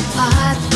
apart.